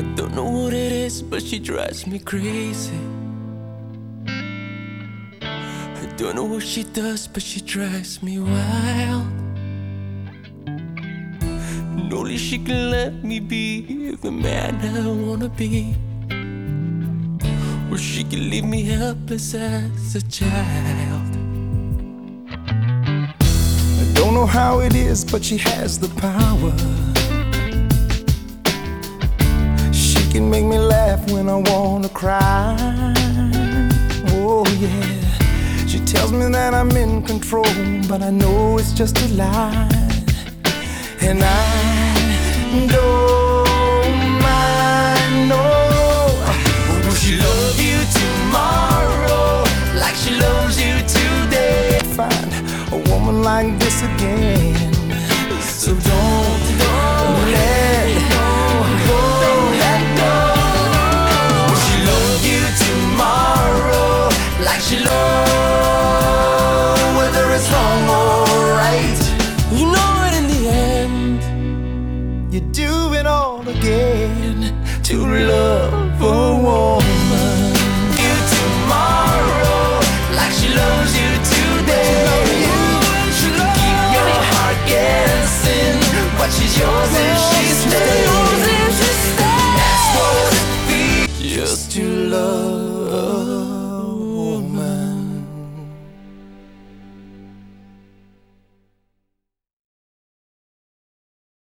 I don't know what it is, but she drives me crazy. I don't know what she does, but she drives me wild. And only she can let me be the man I wanna be. Or she can leave me helpless as a child. I don't know how it is, but she has the power. When I wanna cry. Oh, yeah. She tells me that I'm in control, but I know it's just a lie. And I don't mind, no. Will she love you tomorrow like she loves you today? Find a woman like this again. So don't, don't she loves whether it's wrong or right? You know it in the end. You do it all again to love